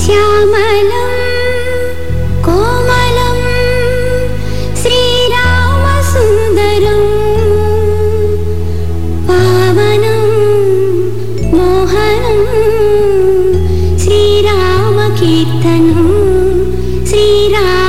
श्यामलं कोमलं श्रीरामसुन्दरम् पावनं मोहनं श्रीरामकीर्तनं श्रीरामकीर्तनम्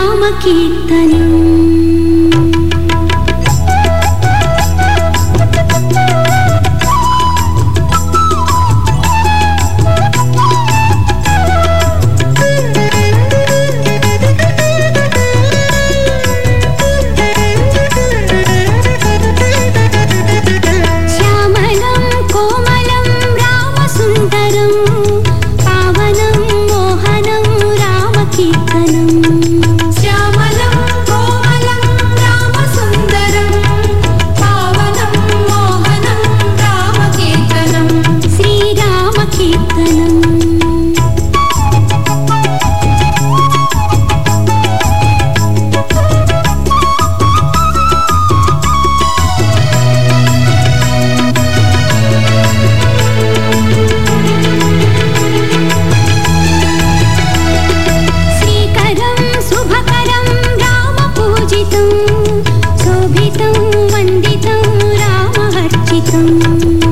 一等。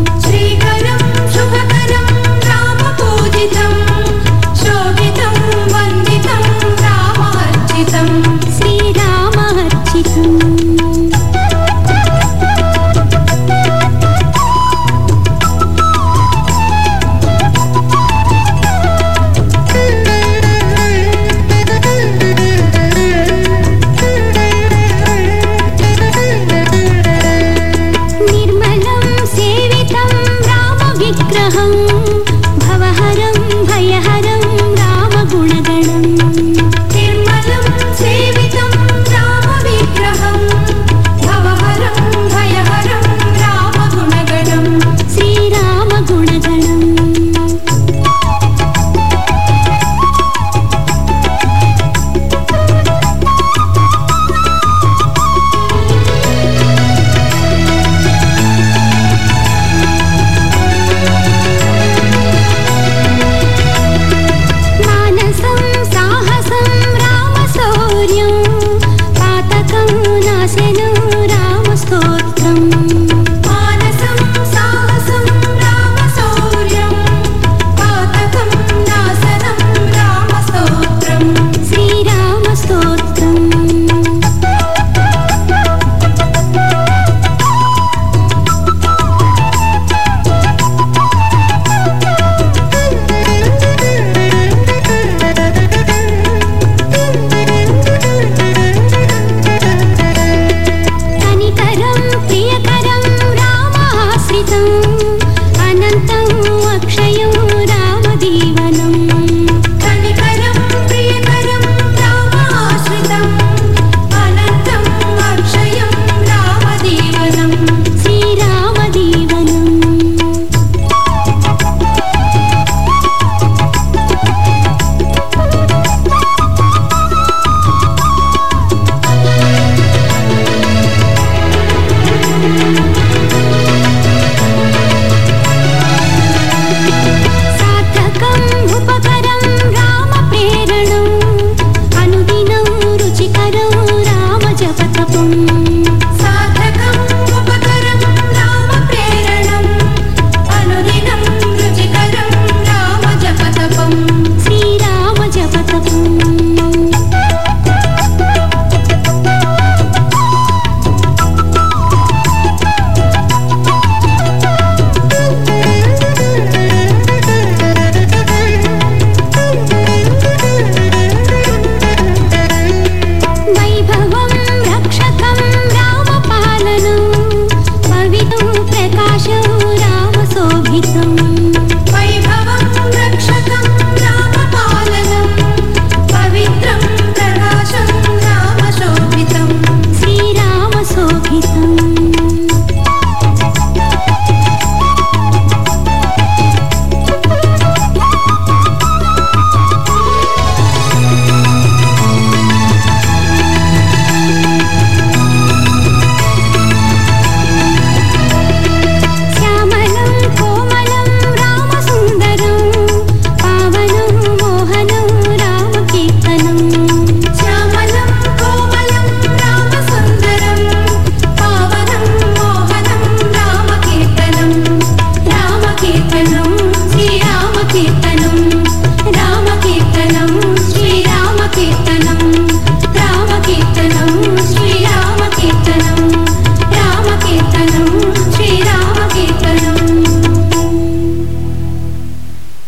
ना से